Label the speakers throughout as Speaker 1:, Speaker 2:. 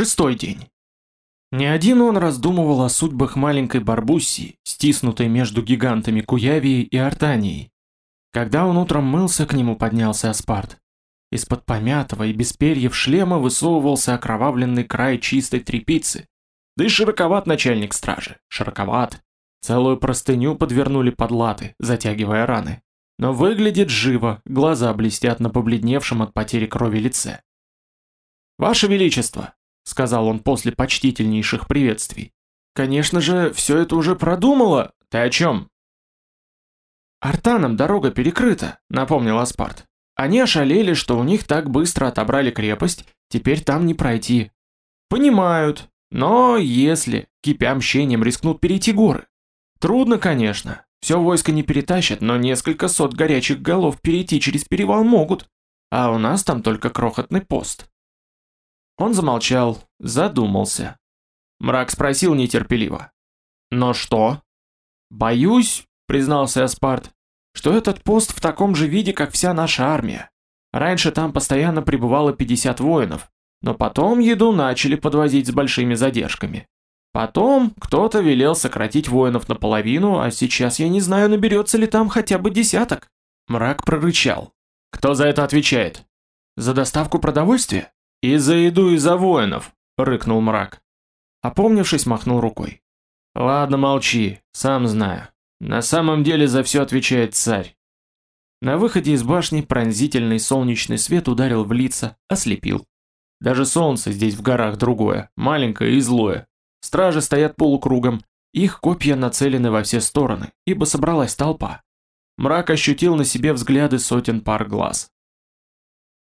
Speaker 1: Шестой день. Не один он раздумывал о судьбах маленькой Барбуссии, стиснутой между гигантами Куявией и Артанией. Когда он утром мылся, к нему поднялся Аспарт. Из-под помятого и без перьев шлема высовывался окровавленный край чистой тряпицы. Да и широковат начальник стражи, широковат. Целую простыню подвернули под латы, затягивая раны. Но выглядит живо, глаза блестят на побледневшем от потери крови лице. «Ваше Величество!» — сказал он после почтительнейших приветствий. «Конечно же, все это уже продумала. Ты о чем?» «Артаном дорога перекрыта», — напомнил Аспарт. «Они ошалели, что у них так быстро отобрали крепость, теперь там не пройти. Понимают, но если, кипя мщением, рискнут перейти горы. Трудно, конечно, все войско не перетащат, но несколько сот горячих голов перейти через перевал могут, а у нас там только крохотный пост». Он замолчал, задумался. Мрак спросил нетерпеливо. «Но что?» «Боюсь», — признался Аспарт, «что этот пост в таком же виде, как вся наша армия. Раньше там постоянно пребывало 50 воинов, но потом еду начали подвозить с большими задержками. Потом кто-то велел сократить воинов наполовину, а сейчас я не знаю, наберется ли там хотя бы десяток». Мрак прорычал. «Кто за это отвечает?» «За доставку продовольствия?» «И за еду, и за воинов», — рыкнул мрак. Опомнившись, махнул рукой. «Ладно, молчи, сам знаю. На самом деле за все отвечает царь». На выходе из башни пронзительный солнечный свет ударил в лица, ослепил. Даже солнце здесь в горах другое, маленькое и злое. Стражи стоят полукругом, их копья нацелены во все стороны, ибо собралась толпа. Мрак ощутил на себе взгляды сотен пар глаз.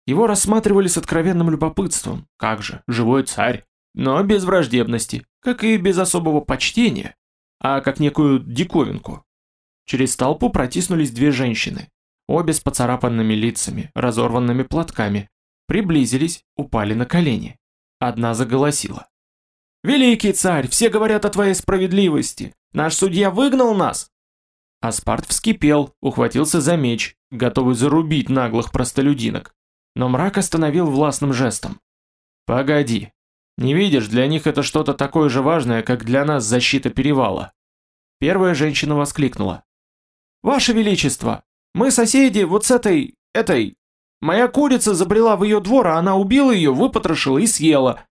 Speaker 1: Его рассматривали с откровенным любопытством, как же, живой царь, но без враждебности, как и без особого почтения, а как некую диковинку. Через толпу протиснулись две женщины, обе с поцарапанными лицами, разорванными платками, приблизились, упали на колени. Одна заголосила. «Великий царь, все говорят о твоей справедливости! Наш судья выгнал нас!» Аспарт вскипел, ухватился за меч, готовый зарубить наглых простолюдинок но мрак остановил властным жестом. «Погоди. Не видишь, для них это что-то такое же важное, как для нас защита перевала». Первая женщина воскликнула. «Ваше Величество, мы соседи вот с этой... этой... Моя курица забрела в ее двор, а она убила ее, выпотрошила и съела».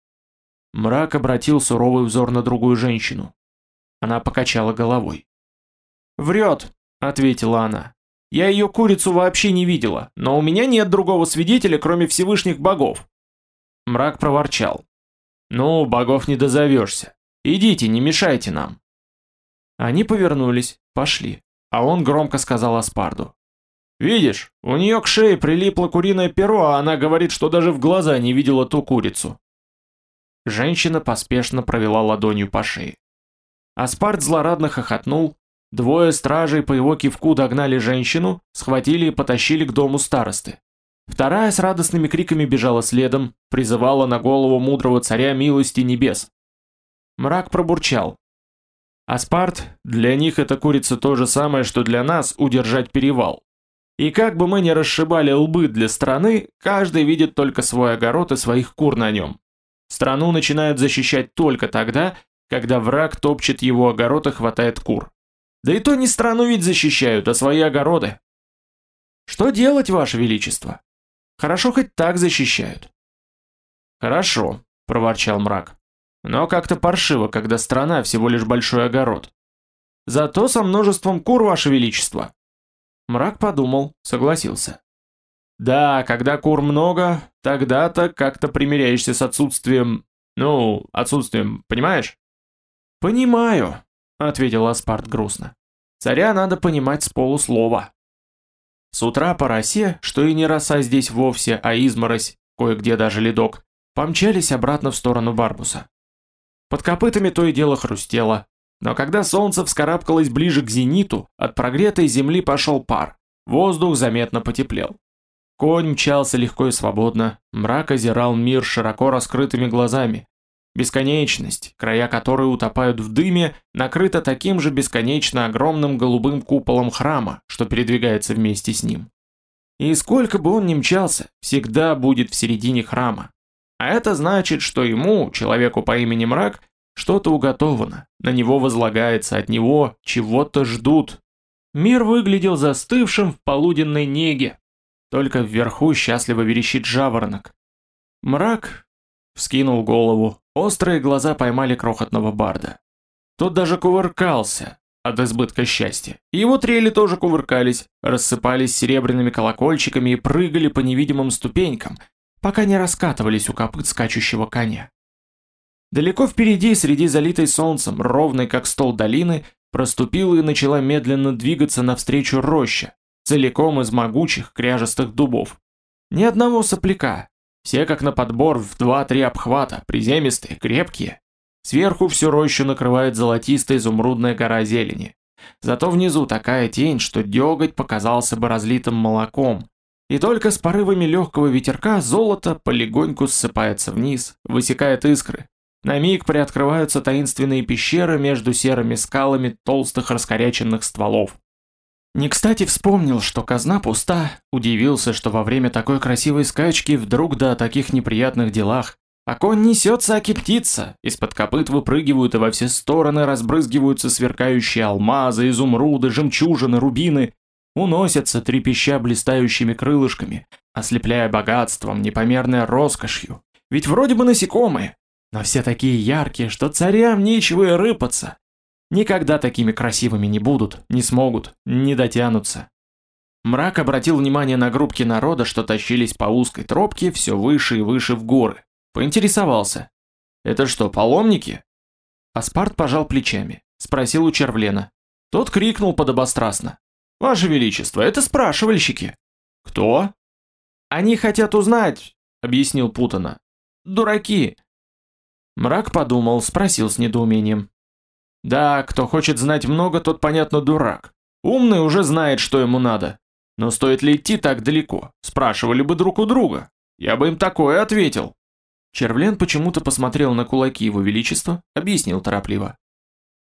Speaker 1: Мрак обратил суровый взор на другую женщину. Она покачала головой. «Врет», — ответила она. Я ее курицу вообще не видела, но у меня нет другого свидетеля, кроме Всевышних богов. Мрак проворчал. Ну, богов не дозовешься. Идите, не мешайте нам. Они повернулись, пошли, а он громко сказал Аспарду. «Видишь, у нее к шее прилипло куриное перо, а она говорит, что даже в глаза не видела ту курицу». Женщина поспешно провела ладонью по шее. Аспарт злорадно хохотнул, Двое стражей по его кивку догнали женщину, схватили и потащили к дому старосты. Вторая с радостными криками бежала следом, призывала на голову мудрого царя милости небес. Мрак пробурчал. Аспарт, для них эта курица то же самое, что для нас удержать перевал. И как бы мы ни расшибали лбы для страны, каждый видит только свой огород и своих кур на нем. Страну начинают защищать только тогда, когда враг топчет его огород и хватает кур. Да и то не страну ведь защищают, а свои огороды. Что делать, Ваше Величество? Хорошо хоть так защищают. Хорошо, проворчал мрак. Но как-то паршиво, когда страна всего лишь большой огород. Зато со множеством кур, Ваше Величество. Мрак подумал, согласился. Да, когда кур много, тогда-то как-то примиряешься с отсутствием... Ну, отсутствием, понимаешь? Понимаю, — ответил Аспарт грустно. «Царя надо понимать с полуслова». С утра по росе, что и не роса здесь вовсе, а изморозь, кое-где даже ледок, помчались обратно в сторону Барбуса. Под копытами то и дело хрустело, но когда солнце вскарабкалось ближе к зениту, от прогретой земли пошел пар, воздух заметно потеплел. Конь мчался легко и свободно, мрак озирал мир широко раскрытыми глазами, Бесконечность, края которой утопают в дыме, накрыта таким же бесконечно огромным голубым куполом храма, что передвигается вместе с ним. И сколько бы он ни мчался, всегда будет в середине храма. А это значит, что ему, человеку по имени Мрак, что-то уготовано, на него возлагается, от него чего-то ждут. Мир выглядел застывшим в полуденной неге. Только вверху счастливо верещит жаворонок. Мрак вскинул голову, острые глаза поймали крохотного барда. Тот даже кувыркался от избытка счастья. Его трели тоже кувыркались, рассыпались серебряными колокольчиками и прыгали по невидимым ступенькам, пока не раскатывались у копыт скачущего коня. Далеко впереди, среди залитой солнцем, ровной как стол долины, проступила и начала медленно двигаться навстречу роща, целиком из могучих кряжестых дубов. Ни одного сопляка, все как на подбор в два-три обхвата, приземистые, крепкие. Сверху всю рощу накрывает золотистая изумрудная гора зелени. Зато внизу такая тень, что деготь показался бы разлитым молоком. И только с порывами легкого ветерка золото полегоньку ссыпается вниз, высекает искры, на миг приоткрываются таинственные пещеры между серыми скалами толстых раскоряченных стволов. Не кстати вспомнил, что казна пуста, удивился, что во время такой красивой скачки вдруг да о таких неприятных делах. А конь несется окептиться, из-под копыт выпрыгивают и во все стороны разбрызгиваются сверкающие алмазы, изумруды, жемчужины, рубины, уносятся трепеща блистающими крылышками, ослепляя богатством, непомерной роскошью. Ведь вроде бы насекомые, но все такие яркие, что царям нечего и рыпаться. Никогда такими красивыми не будут, не смогут, не дотянутся. Мрак обратил внимание на группки народа, что тащились по узкой тропке все выше и выше в горы. Поинтересовался. «Это что, паломники?» Аспарт пожал плечами, спросил у Червлена. Тот крикнул подобострастно. «Ваше Величество, это спрашивальщики». «Кто?» «Они хотят узнать», — объяснил путано. «Дураки, Мрак подумал, спросил с недоумением. Да, кто хочет знать много, тот, понятно, дурак. Умный уже знает, что ему надо. Но стоит ли идти так далеко? Спрашивали бы друг у друга. Я бы им такое ответил. Червлен почему-то посмотрел на кулаки его величества, объяснил торопливо.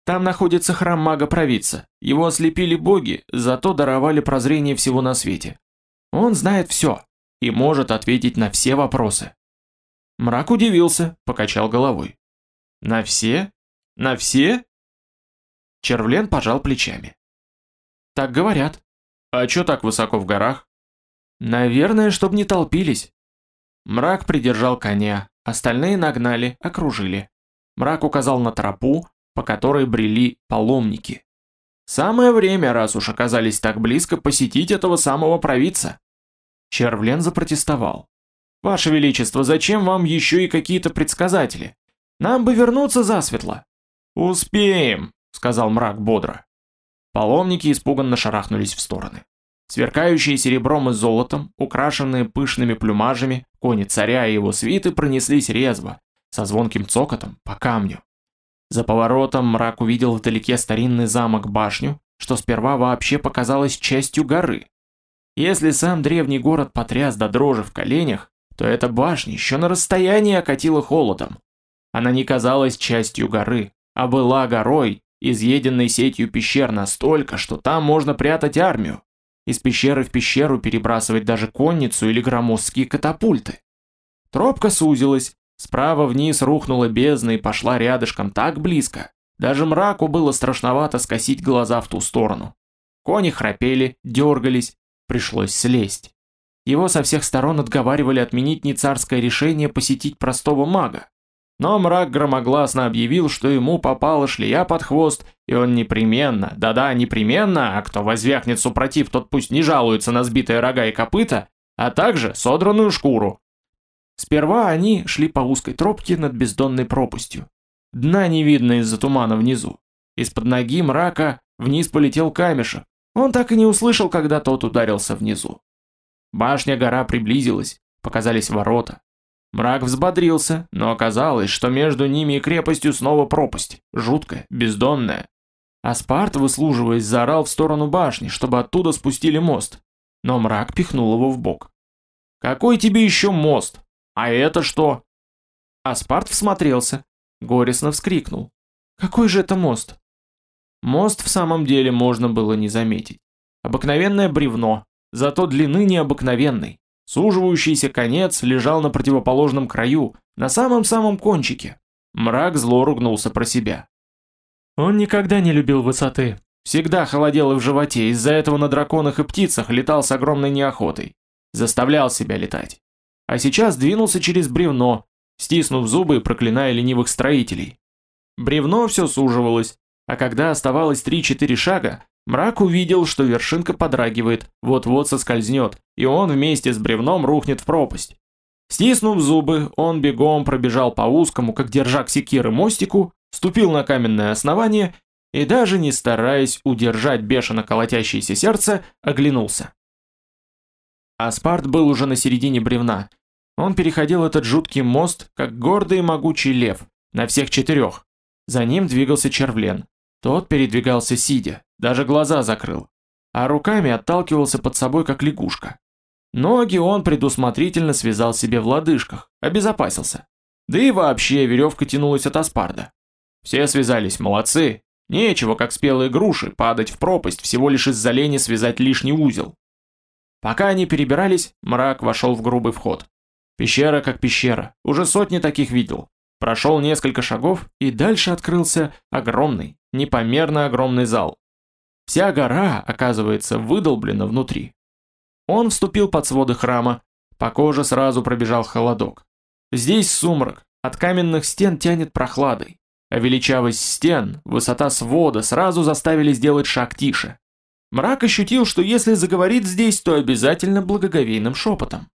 Speaker 1: Там находится храм мага-провидца. Его ослепили боги, зато даровали прозрение всего на свете. Он знает все и может ответить на все вопросы. Мрак удивился, покачал головой. «На все? На все?» Червлен пожал плечами. «Так говорят. А чё так высоко в горах?» «Наверное, чтоб не толпились». Мрак придержал коня, остальные нагнали, окружили. Мрак указал на тропу, по которой брели паломники. Самое время, раз уж оказались так близко, посетить этого самого провидца. Червлен запротестовал. Ваше Величество, зачем вам еще и какие-то предсказатели? Нам бы вернуться засветло. Успеем, сказал мрак бодро. Паломники испуганно шарахнулись в стороны. Сверкающие серебром и золотом, украшенные пышными плюмажами, кони царя и его свиты пронеслись резво, со звонким цокотом, по камню. За поворотом мрак увидел вдалеке старинный замок-башню, что сперва вообще показалось частью горы. Если сам древний город потряс до дрожи в коленях, то эта башня еще на расстоянии окатила холодом. Она не казалась частью горы, а была горой, изъеденной сетью пещер настолько, что там можно прятать армию. Из пещеры в пещеру перебрасывать даже конницу или громоздкие катапульты. Тропка сузилась, справа вниз рухнула бездна и пошла рядышком так близко. Даже мраку было страшновато скосить глаза в ту сторону. Кони храпели, дергались, пришлось слезть. Его со всех сторон отговаривали отменить нецарское решение посетить простого мага. Но мрак громогласно объявил, что ему попала шлея под хвост, и он непременно, да-да, непременно, а кто возвякнет супротив, тот пусть не жалуется на сбитые рога и копыта, а также содранную шкуру. Сперва они шли по узкой тропке над бездонной пропастью. Дна не видно из-за тумана внизу. Из-под ноги мрака вниз полетел камешек. Он так и не услышал, когда тот ударился внизу. Башня-гора приблизилась, показались ворота. Мрак взбодрился, но оказалось, что между ними и крепостью снова пропасть, жуткая, бездонная. Аспарт, выслуживаясь, заорал в сторону башни, чтобы оттуда спустили мост. Но мрак пихнул его в бок. «Какой тебе еще мост? А это что?» Аспарт всмотрелся, горестно вскрикнул. «Какой же это мост?» Мост в самом деле можно было не заметить. Обыкновенное бревно, зато длины необыкновенной. Суживающийся конец лежал на противоположном краю, на самом-самом кончике. Мрак зло ругнулся про себя. Он никогда не любил высоты. Всегда холодело в животе, из-за этого на драконах и птицах летал с огромной неохотой. Заставлял себя летать. А сейчас двинулся через бревно, стиснув зубы и проклиная ленивых строителей. Бревно все суживалось, а когда оставалось 3-4 шага, мрак увидел, что вершинка подрагивает, вот-вот соскользнет, и он вместе с бревном рухнет в пропасть. Стиснув зубы, он бегом пробежал по узкому, как держак секиры, мостику, ступил на каменное основание и даже не стараясь удержать бешено колотящееся сердце, оглянулся. Аспарт был уже на середине бревна. Он переходил этот жуткий мост, как гордый и могучий лев, на всех четырех. За ним двигался червлен. Тот передвигался сидя, даже глаза закрыл, а руками отталкивался под собой, как лягушка. Ноги он предусмотрительно связал себе в лодыжках, обезопасился. Да и вообще веревка тянулась от аспарда. Все связались, молодцы. Нечего, как спелые груши, падать в пропасть, всего лишь из-за лени связать лишний узел. Пока они перебирались, мрак вошел в грубый вход. Пещера как пещера, уже сотни таких видел. Прошел несколько шагов, и дальше открылся огромный, непомерно огромный зал. Вся гора, оказывается, выдолблена внутри. Он вступил под своды храма, по коже сразу пробежал холодок. Здесь сумрак, от каменных стен тянет прохладой, а величавость стен, высота свода сразу заставили сделать шаг тише. Мрак ощутил, что если заговорит здесь, то обязательно благоговейным шепотом.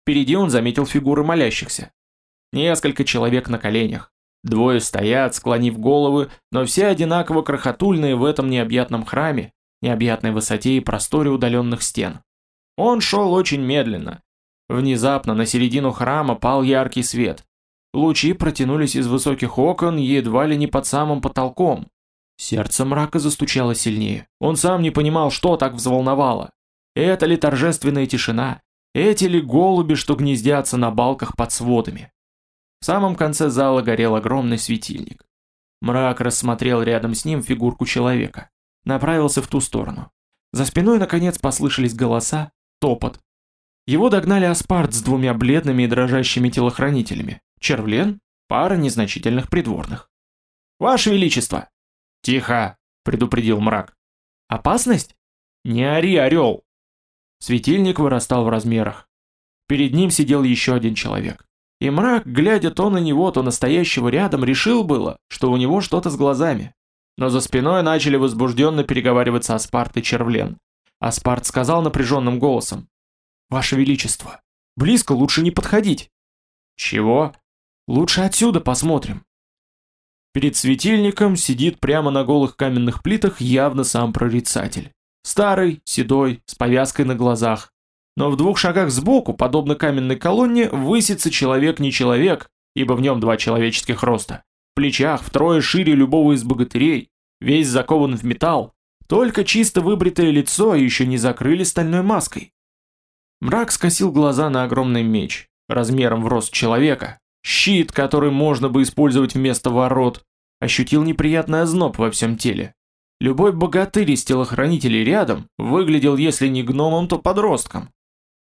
Speaker 1: Впереди он заметил фигуры молящихся. Несколько человек на коленях. Двое стоят, склонив головы, но все одинаково крохотульные в этом необъятном храме, необъятной высоте и просторе удаленных стен. Он шел очень медленно. Внезапно на середину храма пал яркий свет. Лучи протянулись из высоких окон едва ли не под самым потолком. Сердце мрака застучало сильнее. Он сам не понимал, что так взволновало. Это ли торжественная тишина? Эти ли голуби, что гнездятся на балках под сводами? В самом конце зала горел огромный светильник. Мрак рассмотрел рядом с ним фигурку человека. Направился в ту сторону. За спиной наконец послышались голоса, топот. Его догнали Аспарт с двумя бледными и дрожащими телохранителями. Червлен, пара незначительных придворных. «Ваше Величество!» «Тихо!» — предупредил мрак. «Опасность?» «Не ори, орел!» Светильник вырастал в размерах. Перед ним сидел еще один человек. И мрак, глядя то на него, то настоящего рядом, решил было, что у него что-то с глазами. Но за спиной начали возбужденно переговариваться Аспарт и Червлен. Аспарт сказал напряженным голосом. «Ваше Величество, близко лучше не подходить». «Чего?» «Лучше отсюда посмотрим». Перед светильником сидит прямо на голых каменных плитах явно сам прорицатель. Старый, седой, с повязкой на глазах. Но в двух шагах сбоку, подобно каменной колонне, высится человек не человек, ибо в нем два человеческих роста. В плечах втрое шире любого из богатырей, весь закован в металл, только чисто выбритое лицо еще не закрыли стальной маской. Мрак скосил глаза на огромный меч, размером в рост человека, щит, который можно бы использовать вместо ворот, ощутил неприятный озноб во всем теле. Любой богатырь из телохранителей рядом выглядел, если не гномом, то подростком.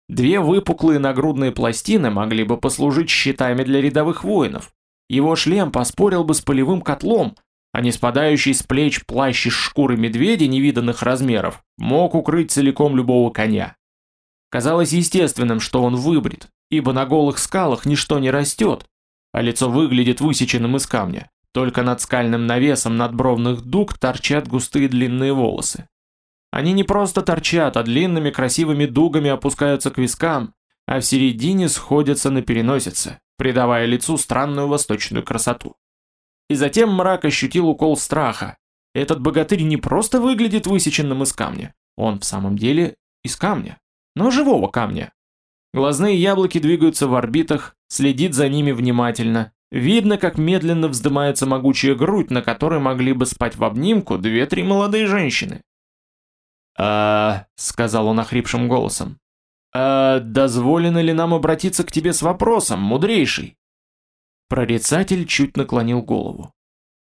Speaker 1: Две выпуклые нагрудные пластины могли бы послужить щитами для рядовых воинов. Его шлем поспорил бы с полевым котлом, а не спадающий с плеч плащ из шкуры медведя невиданных размеров мог укрыть целиком любого коня. Казалось естественным, что он выбрит, ибо на голых скалах ничто не растет, а лицо выглядит высеченным из камня. Только над скальным навесом надбровных дуг торчат густые длинные волосы. Они не просто торчат, а длинными красивыми дугами опускаются к вискам, а в середине сходятся на переносице, придавая лицу странную восточную красоту. И затем мрак ощутил укол страха. Этот богатырь не просто выглядит высеченным из камня, он в самом деле из камня, но живого камня. Глазные яблоки двигаются в орбитах, следит за ними внимательно, Видно, как медленно вздымается могучая грудь, на которой могли бы спать в обнимку две-три молодые женщины. «А...» — сказал он охрипшим голосом. «А дозволено ли нам обратиться к тебе с вопросом, мудрейший?» Прорицатель чуть наклонил голову.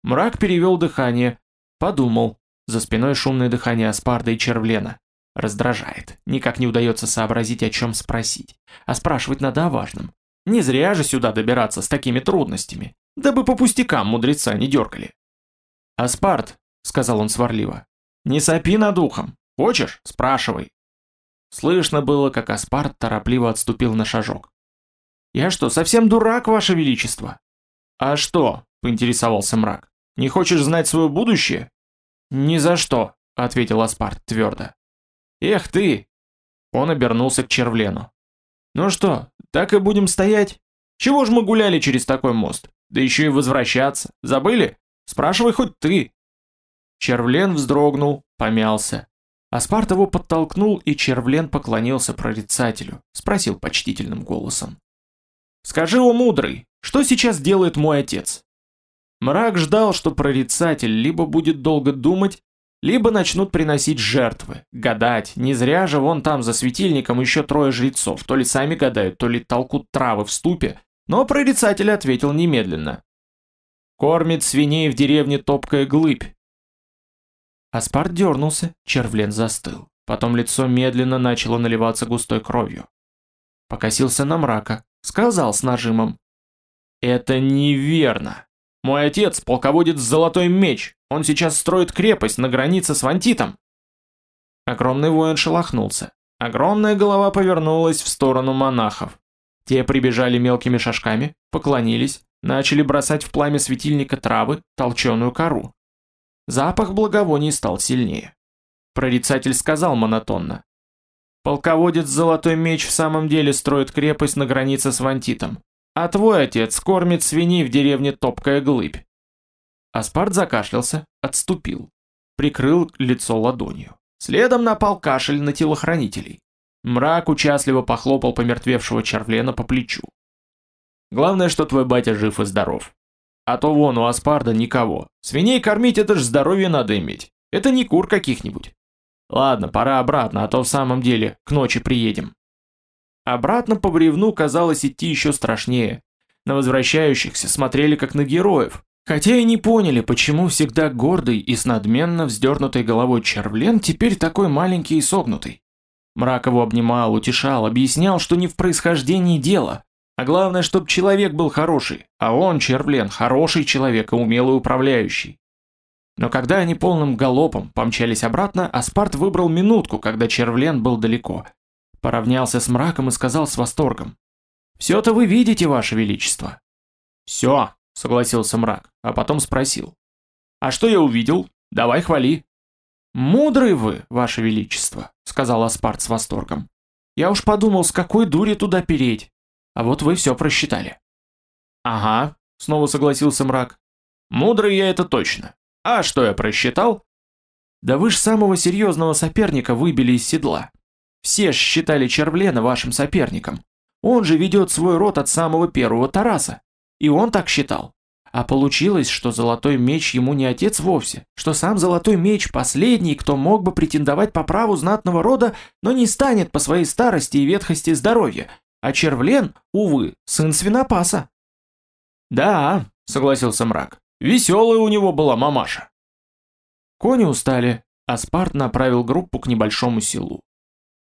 Speaker 1: Мрак перевел дыхание, подумал, за спиной шумное дыхание Аспарда и Червлена. Раздражает. Никак не удается сообразить, о чем спросить. А спрашивать надо о важном. Не зря же сюда добираться с такими трудностями. Дабы по пустякам мудреца не дергали. «Аспарт», — сказал он сварливо, — «не сопи над ухом. Хочешь? Спрашивай». Слышно было, как Аспарт торопливо отступил на шажок. «Я что, совсем дурак, ваше величество?» «А что?» — поинтересовался мрак. «Не хочешь знать свое будущее?» «Ни за что», — ответил Аспарт твердо. «Эх ты!» Он обернулся к Червлену. «Ну что, так и будем стоять? Чего ж мы гуляли через такой мост? Да еще и возвращаться. Забыли? Спрашивай хоть ты!» Червлен вздрогнул, помялся. Аспарт его подтолкнул, и Червлен поклонился прорицателю, спросил почтительным голосом. «Скажи, о мудрый, что сейчас делает мой отец?» Мрак ждал, что прорицатель либо будет долго думать, либо начнут приносить жертвы, гадать. Не зря же вон там за светильником еще трое жрецов, то ли сами гадают, то ли толкут травы в ступе, но прорицатель ответил немедленно. «Кормит свиней в деревне топкая глыбь, Аспарт дернулся, червлен застыл. Потом лицо медленно начало наливаться густой кровью. Покосился на мрака, сказал с нажимом. «Это неверно. Мой отец – полководец Золотой Меч. Он сейчас строит крепость на границе с Вантитом». Огромный воин шелохнулся. Огромная голова повернулась в сторону монахов. Те прибежали мелкими шажками, поклонились, начали бросать в пламя светильника травы, толченую кору. Запах благовоний стал сильнее. Прорицатель сказал монотонно. Полководец Золотой Меч в самом деле строит крепость на границе с Вантитом, а твой отец кормит свиней в деревне Топкая Глыбь. Аспарт закашлялся, отступил, прикрыл лицо ладонью. Следом напал кашель на телохранителей. Мрак участливо похлопал помертвевшего червлена по плечу. Главное, что твой батя жив и здоров. А то вон у Аспарда никого. Свиней кормить это ж здоровье надо иметь. Это не кур каких-нибудь. Ладно, пора обратно, а то в самом деле к ночи приедем. Обратно по бревну казалось идти еще страшнее. На возвращающихся смотрели как на героев. Хотя и не поняли, почему всегда гордый и с надменно вздернутой головой червлен теперь такой маленький и согнутый. Мрак его обнимал, утешал, объяснял, что не в происхождении дело, а главное, чтобы человек был хороший, а он, Червлен, хороший человек и умелый управляющий. Но когда они полным галопом помчались обратно, Аспарт выбрал минутку, когда Червлен был далеко. Поравнялся с мраком и сказал с восторгом. «Все-то вы видите, ваше величество». «Все», — согласился мрак, а потом спросил. «А что я увидел? Давай хвали». «Мудрый вы, ваше величество», — сказал Аспарт с восторгом. «Я уж подумал, с какой дури туда переть. А вот вы все просчитали. Ага, снова согласился мрак. Мудрый я это точно. А что я просчитал? Да вы ж самого серьезного соперника выбили из седла. Все ж считали Червлена вашим соперником. Он же ведет свой род от самого первого Тараса. И он так считал. А получилось, что Золотой Меч ему не отец вовсе, что сам Золотой Меч последний, кто мог бы претендовать по праву знатного рода, но не станет по своей старости и ветхости здоровья, а Червлен, увы, сын свинопаса. Да, согласился мрак, веселая у него была мамаша. Кони устали, а Спарт направил группу к небольшому селу.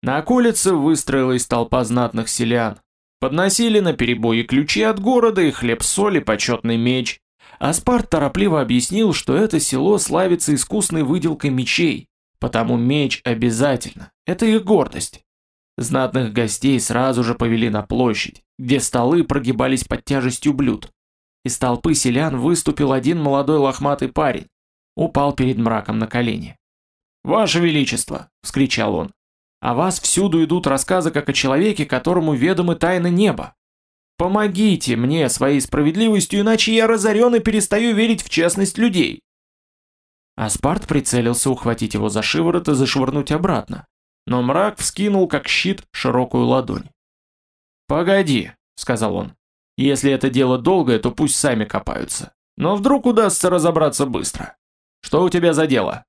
Speaker 1: На околице выстроилась толпа знатных селян. Подносили на перебои ключи от города и хлеб-соль и почетный меч. Аспарт торопливо объяснил, что это село славится искусной выделкой мечей, потому меч обязательно, это их гордость. Знатных гостей сразу же повели на площадь, где столы прогибались под тяжестью блюд. Из толпы селян выступил один молодой лохматый парень. Упал перед мраком на колени. «Ваше Величество!» – вскричал он. «О вас всюду идут рассказы как о человеке, которому ведомы тайны неба. Помогите мне своей справедливостью, иначе я разорен и перестаю верить в честность людей». Аспарт прицелился ухватить его за шиворот и зашвырнуть обратно, но мрак вскинул как щит широкую ладонь. «Погоди», — сказал он, — «если это дело долгое, то пусть сами копаются. Но вдруг удастся разобраться быстро. Что у тебя за дело?»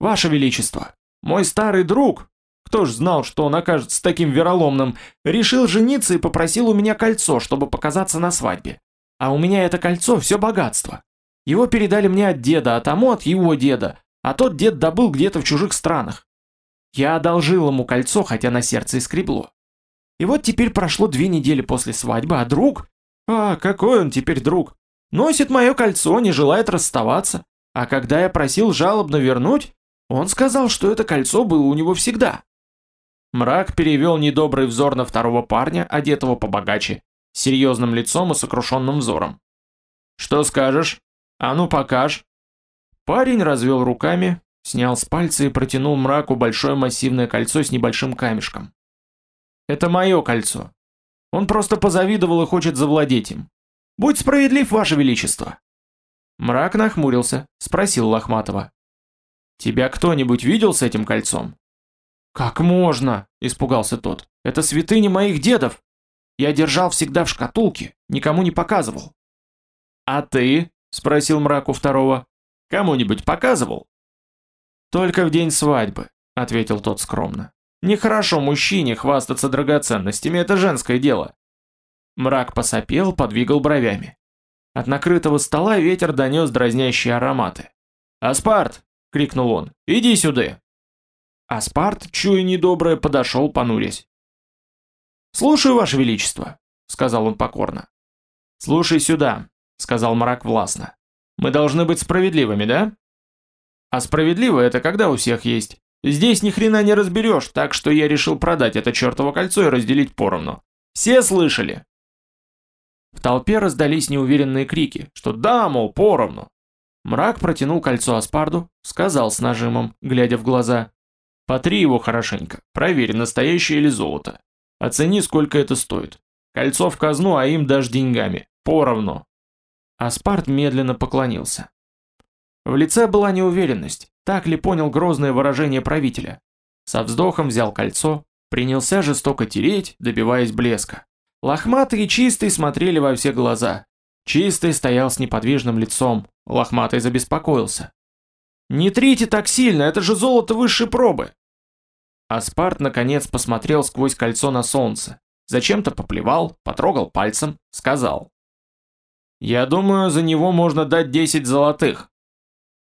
Speaker 1: «Ваше Величество, мой старый друг, кто ж знал, что он окажется таким вероломным, решил жениться и попросил у меня кольцо, чтобы показаться на свадьбе. А у меня это кольцо все богатство. Его передали мне от деда, а тому от его деда, а тот дед добыл где-то в чужих странах. Я одолжил ему кольцо, хотя на сердце и скребло. И вот теперь прошло две недели после свадьбы, а друг... А, какой он теперь друг? Носит мое кольцо, не желает расставаться. А когда я просил жалобно вернуть, он сказал, что это кольцо было у него всегда. Мрак перевел недобрый взор на второго парня, одетого побогаче, с серьезным лицом и сокрушенным взором. «Что скажешь? А ну покаж!» Парень развел руками, снял с пальца и протянул мраку большое массивное кольцо с небольшим камешком. «Это мое кольцо. Он просто позавидовал и хочет завладеть им. Будь справедлив, ваше величество!» Мрак нахмурился, спросил Лохматова. «Тебя кто-нибудь видел с этим кольцом?» «Как можно?» – испугался тот. «Это святыня моих дедов! Я держал всегда в шкатулке, никому не показывал». «А ты?» – спросил мрак у второго. «Кому-нибудь показывал?» «Только в день свадьбы», – ответил тот скромно. «Нехорошо мужчине хвастаться драгоценностями, это женское дело». Мрак посопел, подвигал бровями. От накрытого стола ветер донес дразнящие ароматы. «Аспарт!» — крикнул он. «Иди сюда!» Аспарт, чуя недоброе, подошел, понурясь. «Слушаю, Ваше Величество», — сказал он покорно. «Слушай сюда», — сказал мрак властно. «Мы должны быть справедливыми, да?» «А справедливо это когда у всех есть. Здесь ни хрена не разберешь, так что я решил продать это чертово кольцо и разделить поровну. Все слышали?» В толпе раздались неуверенные крики, что да, мол, поровну. Мрак протянул кольцо Аспарду, сказал с нажимом, глядя в глаза. «Потри его хорошенько, проверь, настоящее или золото. Оцени, сколько это стоит. Кольцо в казну, а им даже деньгами. Поровну». Аспарт медленно поклонился. В лице была неуверенность, так ли понял грозное выражение правителя. Со вздохом взял кольцо, принялся жестоко тереть, добиваясь блеска. Лохматый и Чистый смотрели во все глаза. Чистый стоял с неподвижным лицом, Лохматый забеспокоился. «Не трите так сильно, это же золото высшей пробы!» Аспарт наконец посмотрел сквозь кольцо на солнце, зачем-то поплевал, потрогал пальцем, сказал. «Я думаю, за него можно дать десять золотых».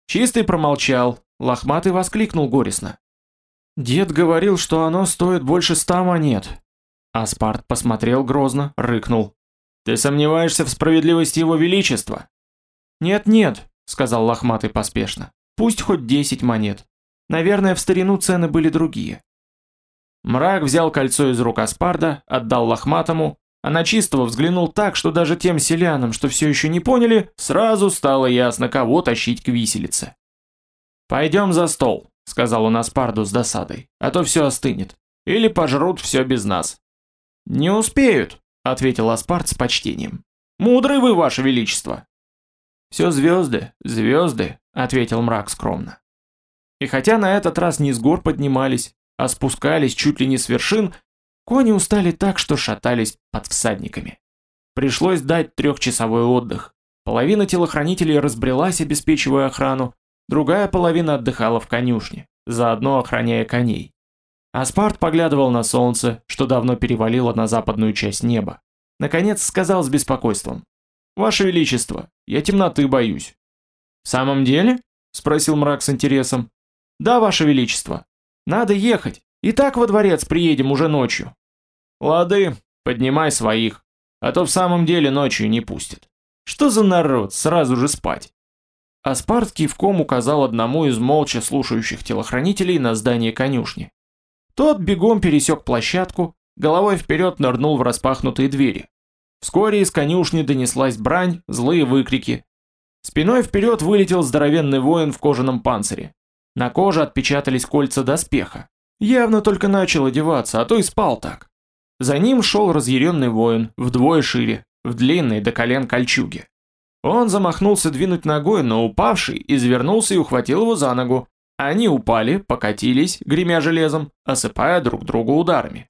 Speaker 1: Чистый промолчал, Лохматый воскликнул горестно. «Дед говорил, что оно стоит больше ста монет. Аспарт посмотрел грозно, рыкнул. «Ты сомневаешься в справедливости его величества?» «Нет-нет», — сказал лохматый поспешно. «Пусть хоть десять монет. Наверное, в старину цены были другие». Мрак взял кольцо из рук Аспарда, отдал лохматому, а на чистого взглянул так, что даже тем селянам, что все еще не поняли, сразу стало ясно, кого тащить к виселице. «Пойдем за стол», — сказал он Аспарду с досадой, — «а то все остынет. Или пожрут все без нас». «Не успеют», — ответил Аспарт с почтением. «Мудрый вы, ваше величество». «Все звезды, звезды», — ответил мрак скромно. И хотя на этот раз не с гор поднимались, а спускались чуть ли не с вершин, кони устали так, что шатались под всадниками. Пришлось дать трехчасовой отдых. Половина телохранителей разбрелась, обеспечивая охрану, другая половина отдыхала в конюшне, заодно охраняя коней. Аспарт поглядывал на солнце, что давно перевалило на западную часть неба. Наконец сказал с беспокойством. «Ваше Величество, я темноты боюсь». «В самом деле?» – спросил мрак с интересом. «Да, Ваше Величество. Надо ехать. И так во дворец приедем уже ночью». «Лады, поднимай своих, а то в самом деле ночью не пустят. Что за народ, сразу же спать?» Аспарт кивком указал одному из молча слушающих телохранителей на здание конюшни. Тот бегом пересек площадку, головой вперед нырнул в распахнутые двери. Вскоре из конюшни донеслась брань, злые выкрики. Спиной вперед вылетел здоровенный воин в кожаном панцире. На коже отпечатались кольца доспеха. Явно только начал одеваться, а то и спал так. За ним шел разъяренный воин, вдвое шире, в длинной до колен кольчуге. Он замахнулся двинуть ногой, но упавший извернулся и ухватил его за ногу, они упали, покатились, гремя железом, осыпая друг друга ударами.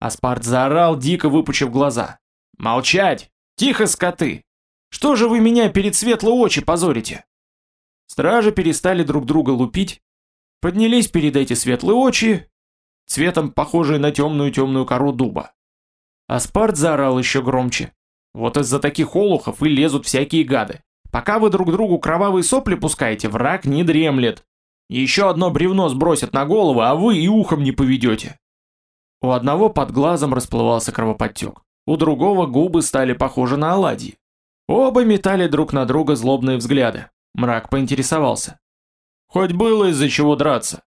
Speaker 1: Аспарт заорал, дико выпучив глаза. «Молчать! Тихо, скоты! Что же вы меня перед светло очи позорите?» Стражи перестали друг друга лупить, поднялись перед эти светлые очи, цветом похожие на темную-темную кору дуба. Аспарт заорал еще громче. «Вот из-за таких олухов и лезут всякие гады. Пока вы друг другу кровавые сопли пускаете, враг не дремлет. Еще одно бревно сбросят на голову, а вы и ухом не поведете. У одного под глазом расплывался кровоподтек, у другого губы стали похожи на оладьи. Оба метали друг на друга злобные взгляды. Мрак поинтересовался. «Хоть было из-за чего драться».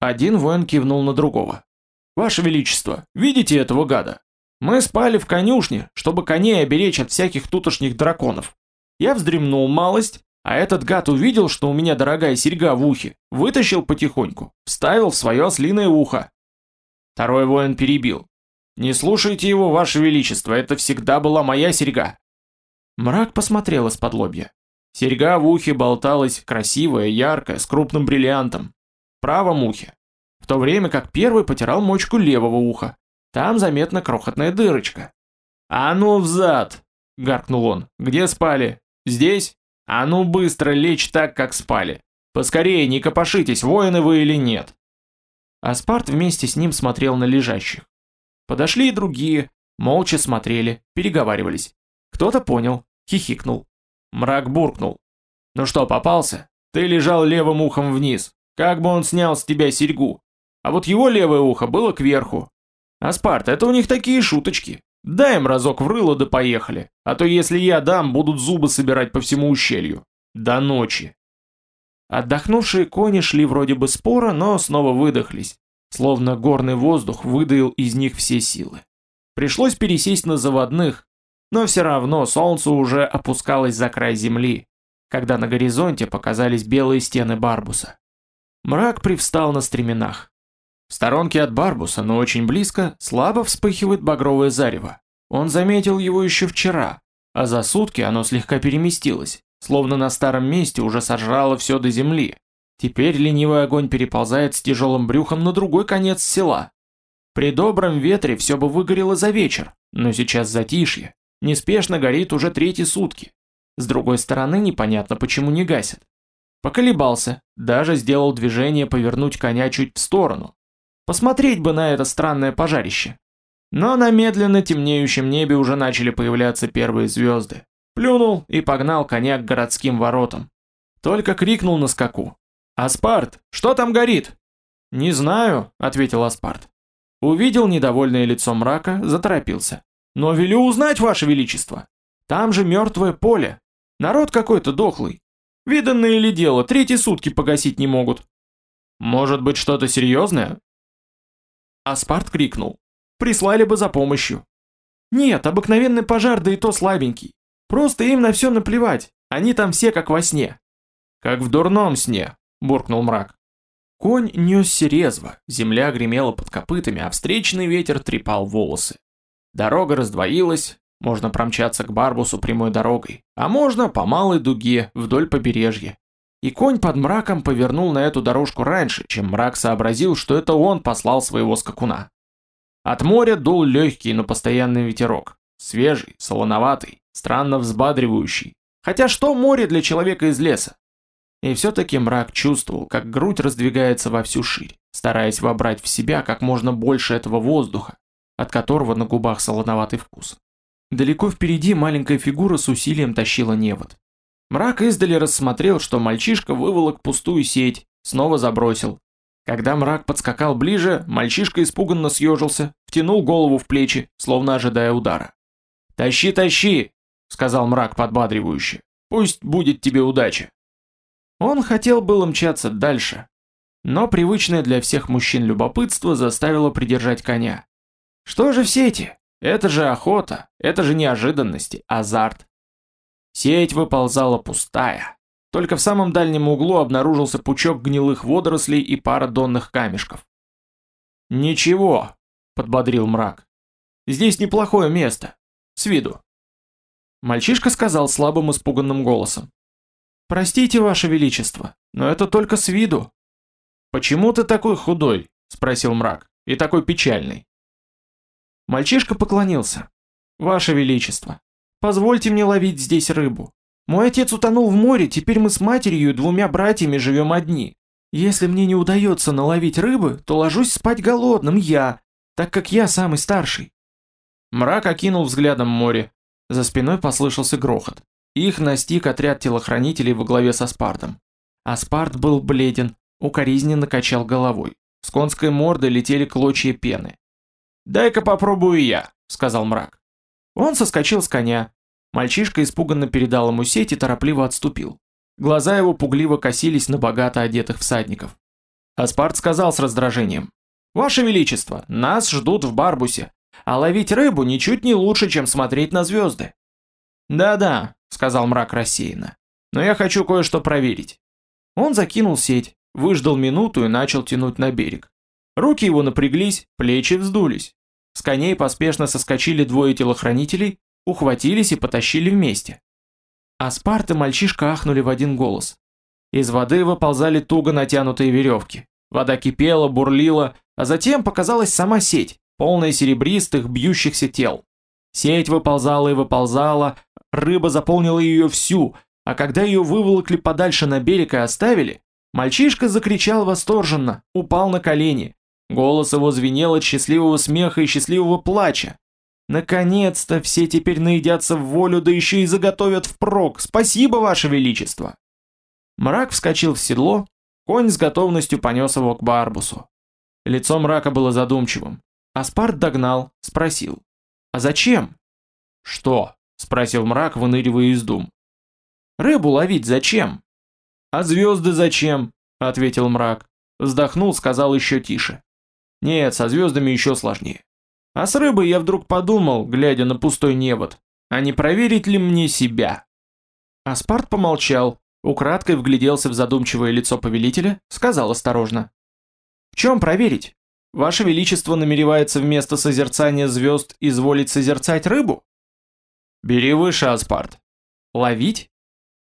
Speaker 1: Один воин кивнул на другого. «Ваше Величество, видите этого гада? Мы спали в конюшне, чтобы коней оберечь от всяких тутошних драконов. Я вздремнул малость, а этот гад увидел, что у меня дорогая серьга в ухе, вытащил потихоньку, вставил в свое ослиное ухо. Второй воин перебил. «Не слушайте его, ваше величество, это всегда была моя серьга». Мрак посмотрел из-под лобья. Серьга в ухе болталась, красивая, яркая, с крупным бриллиантом. Правом ухе. В то время как первый потирал мочку левого уха. Там заметна крохотная дырочка. «А ну взад!» — гаркнул он. «Где спали? Здесь? А ну быстро лечь так, как спали! Поскорее, не копошитесь, воины вы или нет!» Аспарт вместе с ним смотрел на лежащих. Подошли и другие, молча смотрели, переговаривались. Кто-то понял, хихикнул. Мрак буркнул. «Ну что, попался? Ты лежал левым ухом вниз. Как бы он снял с тебя серьгу? А вот его левое ухо было кверху, Аспарт, это у них такие шуточки. Дай им разок в рыло да поехали, а то если я дам, будут зубы собирать по всему ущелью. До ночи. Отдохнувшие кони шли вроде бы споро, но снова выдохлись, словно горный воздух выдаил из них все силы. Пришлось пересесть на заводных, но все равно солнце уже опускалось за край земли, когда на горизонте показались белые стены Барбуса. Мрак привстал на стременах. В сторонке от Барбуса, но очень близко, слабо вспыхивает багровое зарево. Он заметил его еще вчера, а за сутки оно слегка переместилось, словно на старом месте уже сожрало все до земли. Теперь ленивый огонь переползает с тяжелым брюхом на другой конец села. При добром ветре все бы выгорело за вечер, но сейчас затишье. Неспешно горит уже третьи сутки. С другой стороны, непонятно, почему не гасит. Поколебался, даже сделал движение повернуть коня чуть в сторону, Посмотреть бы на это странное пожарище. Но на медленно темнеющем небе уже начали появляться первые звезды. Плюнул и погнал коня к городским воротам. Только крикнул на скаку. «Аспарт, что там горит?» «Не знаю», — ответил Аспарт. Увидел недовольное лицо мрака, заторопился. «Но велю узнать, ваше величество. Там же мертвое поле. Народ какой-то дохлый. Виданное ли дело, третьи сутки погасить не могут». «Может быть что-то серьезное?» Аспарт крикнул. «Прислали бы за помощью». «Нет, обыкновенный пожар, да и то слабенький. Просто им на все наплевать, они там все как во сне». «Как в дурном сне», – буркнул мрак. Конь несся резво, земля гремела под копытами, а встречный ветер трепал волосы. Дорога раздвоилась, можно промчаться к Барбусу прямой дорогой, а можно по малой дуге вдоль побережья. И конь под мраком повернул на эту дорожку раньше, чем мрак сообразил, что это он послал своего скакуна. От моря дул легкий, но постоянный ветерок. Свежий, солоноватый, странно взбадривающий. Хотя что море для человека из леса? И все-таки мрак чувствовал, как грудь раздвигается во всю ширь, стараясь вобрать в себя как можно больше этого воздуха, от которого на губах солоноватый вкус. Далеко впереди маленькая фигура с усилием тащила невод. Мрак издали рассмотрел, что мальчишка выволок пустую сеть, снова забросил. Когда мрак подскакал ближе, мальчишка испуганно съежился, втянул голову в плечи, словно ожидая удара. «Тащи, тащи!» — сказал мрак подбадривающе. «Пусть будет тебе удача!» Он хотел было мчаться дальше, но привычное для всех мужчин любопытство заставило придержать коня. Что же все эти? Это же охота, это же неожиданности, азарт. Сеть выползала пустая. Только в самом дальнем углу обнаружился пучок гнилых водорослей и пара донных камешков. «Ничего», — подбодрил мрак. «Здесь неплохое место. С виду». Мальчишка сказал слабым испуганным голосом. «Простите, Ваше Величество, но это только с виду». «Почему ты такой худой?» — спросил мрак. «И такой печальный». Мальчишка поклонился. «Ваше Величество, Позвольте мне ловить здесь рыбу. Мой отец утонул в море, теперь мы с матерью и двумя братьями живем одни. Если мне не удается наловить рыбы, то ложусь спать голодным я, так как я самый старший». Мрак окинул взглядом море. За спиной послышался грохот. Их настиг отряд телохранителей во главе со Спартом. А Спарт был бледен, укоризненно качал головой. С конской морды летели клочья пены. «Дай-ка попробую я», — сказал мрак. Он соскочил с коня. Мальчишка испуганно передал ему сеть и торопливо отступил. Глаза его пугливо косились на богато одетых всадников. Аспарт сказал с раздражением. «Ваше Величество, нас ждут в Барбусе, а ловить рыбу ничуть не лучше, чем смотреть на звезды». «Да-да», — сказал мрак рассеянно, — «но я хочу кое-что проверить». Он закинул сеть, выждал минуту и начал тянуть на берег. Руки его напряглись, плечи вздулись. С коней поспешно соскочили двое телохранителей, ухватились и потащили вместе. Аспарт и мальчишка ахнули в один голос. Из воды выползали туго натянутые веревки. Вода кипела, бурлила, а затем показалась сама сеть, полная серебристых, бьющихся тел. Сеть выползала и выползала, рыба заполнила ее всю, а когда ее выволокли подальше на берег и оставили, мальчишка закричал восторженно, упал на колени. Голос его звенел от счастливого смеха и счастливого плача. Наконец-то все теперь наедятся в волю, да еще и заготовят впрок. Спасибо, ваше величество. Мрак вскочил в седло, конь с готовностью понес его к Барбусу. Лицо мрака было задумчивым. Аспарт догнал, спросил. «А зачем?» «Что?» — спросил мрак, выныривая из дум. «Рыбу ловить зачем?» «А звезды зачем?» — ответил мрак. Вздохнул, сказал еще тише. «Нет, со звездами еще сложнее. А с рыбой я вдруг подумал, глядя на пустой невод, а не проверить ли мне себя?» Аспарт помолчал, Украдкой вгляделся в задумчивое лицо повелителя, сказал осторожно. «В чем проверить? Ваше Величество намеревается вместо созерцания звезд изволить созерцать рыбу?» «Бери выше, Аспарт». «Ловить?»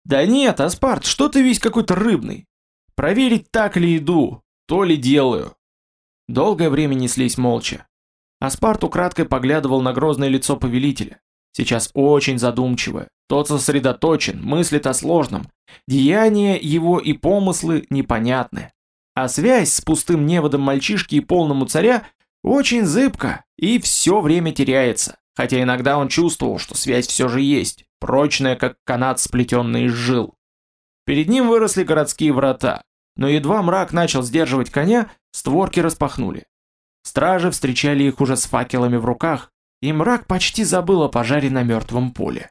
Speaker 1: «Да нет, Аспарт, что ты весь какой-то рыбный? Проверить, так ли иду, то ли делаю». Долгое время неслись молча. Аспарт украдкой поглядывал на грозное лицо повелителя. Сейчас очень задумчивое. Тот сосредоточен, мыслит о сложном. Деяния его и помыслы непонятны. А связь с пустым неводом мальчишки и полному царя очень зыбка и все время теряется. Хотя иногда он чувствовал, что связь все же есть, прочная, как канат, сплетенный из жил. Перед ним выросли городские врата, но едва мрак начал сдерживать коня, створки распахнули. Стражи встречали их уже с факелами в руках, и мрак почти забыл о пожаре на мертвом поле.